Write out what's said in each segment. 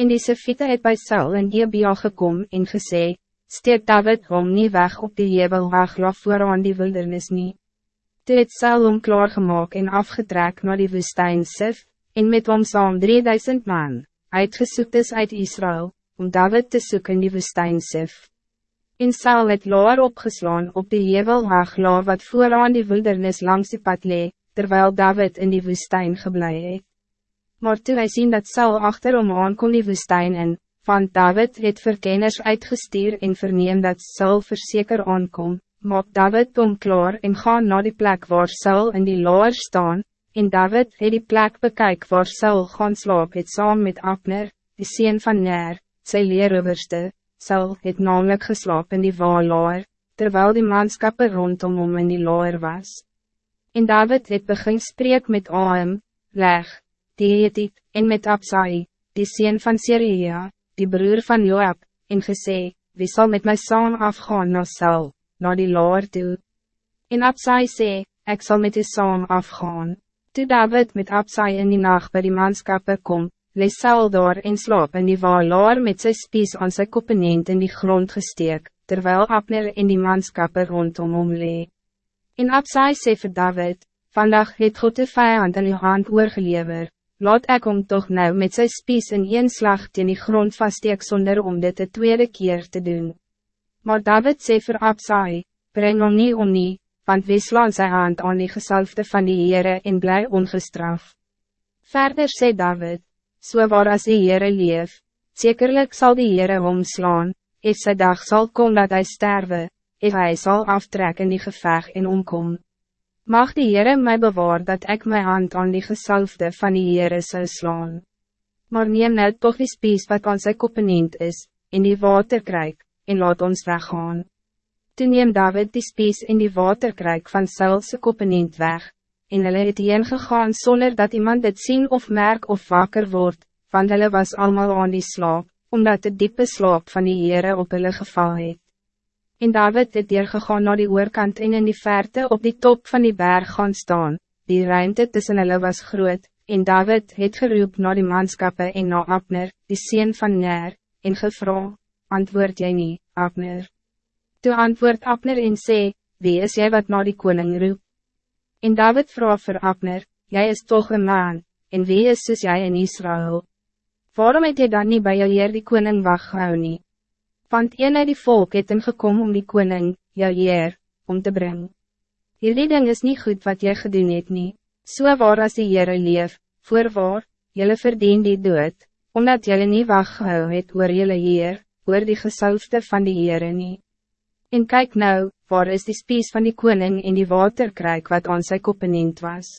En die Sefite het by Saul in Ebia gekom en gesê, steek David hom nie weg op die jebel weg vooraan die wildernis nie. Toe het Saul hom klaargemaak en afgetrek naar die woestijn Sif, en met hom saam 3000 man, uitgesoekt is uit Israël, om David te zoeken in die woestijn Sif. En Saul het laar opgeslaan op die jevel haaglaar wat vooraan die wildernis langs die pad lee, terwijl David in die woestijn geblei het. Maar toe hy sien dat Saul achterom aankom die woestijn in, van David het verkenners uitgestuur en verneem dat Saul verzeker aankom, maak David om klaar en gaan naar die plek waar Saul in die laar staan, En David het die plek bekyk waar Saul gaan slaap het saam met Abner, die sien van Ner, sy leeroverste. Saul het namelijk geslaap in die waalaar, terwijl die manskappe rondom hom in die laar was. En David het begin spreek met Aam, Leg, die Hetit, en met Absai, die sien van Syria, die broer van Joab, en gesê, wie zal met my saam afgaan na Saul, na die laar toe? En Absai sê, ik zal met die saam afgaan. Toe David met Absai in die nacht bij die manskappe kom, lees Saul daar en slaap in die waalaar met sy spies aan sy koppenent in die grond gesteek, terwijl Abner in die manskappe rondom hom lee. En Absai sê vir David, Vandaag het God de vijand in die hand oorgelever, laat ek om toch nou met sy spies in een slag teen die grond vaststeek zonder om dit de tweede keer te doen. Maar David sê vir Absai, breng hom nie om nie, want wie slaan sy hand aan die gesalfde van die Heere en bly ongestraf. Verder sê David, so waar as die Heere leef, zekerlijk zal die Heere hom slaan, sy dag zal komen dat hij sterwe, if hij zal aftrekken in die geveg en omkom. Mag die Heere mij bewaar dat ik mijn hand aan die gesalfde van die Heere zou slaan. Maar neem nou toch die spies wat aan sy koppenent is, in die water krijg, en laat ons weggaan. Toen neem David die spies in die waterkruik van Saulse koppenint weg, en hulle het heen gegaan zonder dat iemand het zien of merk of wakker wordt, want hulle was allemaal aan die slaap, omdat de diepe slaap van die Heere op hulle geval het. En David het hier gegaan naar die oorkant en in die verte op die top van die berg gaan staan, die ruimte tussen hulle was groot, en David het geroep naar die manskappe en na Abner, die sien van Ner, en gevra, antwoord jy nie, Abner. Toe antwoord Abner en sê, wie is jij wat na die koning roep? En David vraag vir Abner, jij is toch een man, en wie is soos jy in Israël? Waarom het jy dan niet bij jou heer die koning wachtgehou nie? Want een uit die volk het ingekom om die koning, jou heer, om te brengen. Hierdie ding is niet goed wat jy gedoen het nie, so waar as die Heere leef, voorwaar, jylle verdien die dood, omdat jylle nie wachtgehou het oor jylle heer, oor die gesalfde van die Heere nie. En kijk nou, waar is die spies van die koning in die waterkruik wat aan sy koppenint was?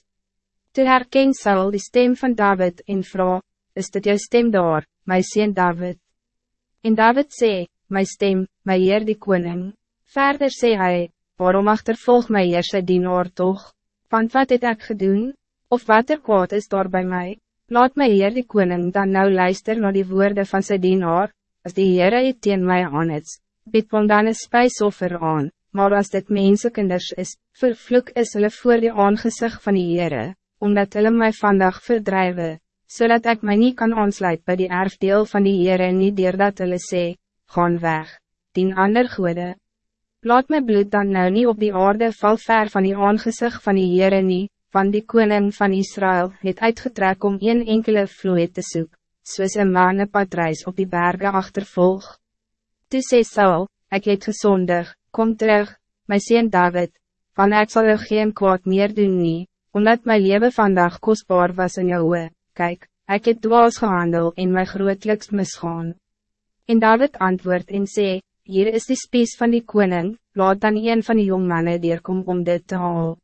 Toe herken Saul die stem van David en vraag, is dit jou stem daar, my sien David? En David sê, my stem, my heer die koning. Verder sê hij, waarom achtervolg my heer sy dienaar toch? Want wat het ek gedoen? Of wat er kwaad is daar bij mij? Laat my heer die koning dan nou luister naar die woorden van sy dienaar, as die heere het teen my aan het, bied hom dan een spijsoffer aan, maar als dit mensekinders is, vervloek is hulle voor die aangezicht van die Heere, omdat hulle my vandag verdrijven, zodat ik mij niet kan aansluit bij die erfdeel van die Heere nie dat hulle sê, gaan weg, dien ander goede. Laat my bloed dan nou niet op die aarde val ver van die aangezicht van die Heere nie, van die koning van Israël het uitgetrek om een enkele vloeit te zoeken, soos een manenpadreis op die bergen achtervolg. Toe sê Saul, ek het gezondig, kom terug, my sien David, van ek sal er geen kwaad meer doen nie, omdat my leven vandaag kostbaar was in jou oe, kyk, ek het dwaas gehandel en my grootliks misgaan. En David antwoord en sê, hier is die spies van die koning, laat dan een van die jongmannen deurkom om dit te haal.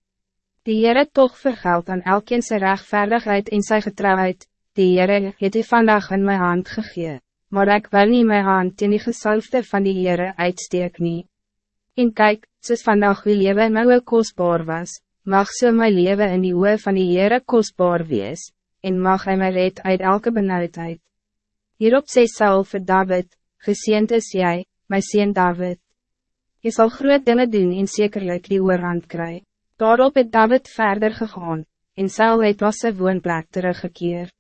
Die Heere toch vergeld aan elkeen sy rechtvaardigheid en sy getrouheid, die Heere het hy vandaag in my hand gegeven maar ik wil niet mijn hand in die gesalfde van die Heere uitsteek nie. En kijk, soos vandag wie lewe in my oe kostbaar was, mag so my leven in die oe van die Heere kostbaar wees, en mag hij my red uit elke benauwdheid. Hierop sê Saul vir David, geseend is jy, my sien David. Je zal groot dinge doen en zekerlijk die oorhand kry. Daarop het David verder gegaan, en Saul het was sy woonplek teruggekeerd.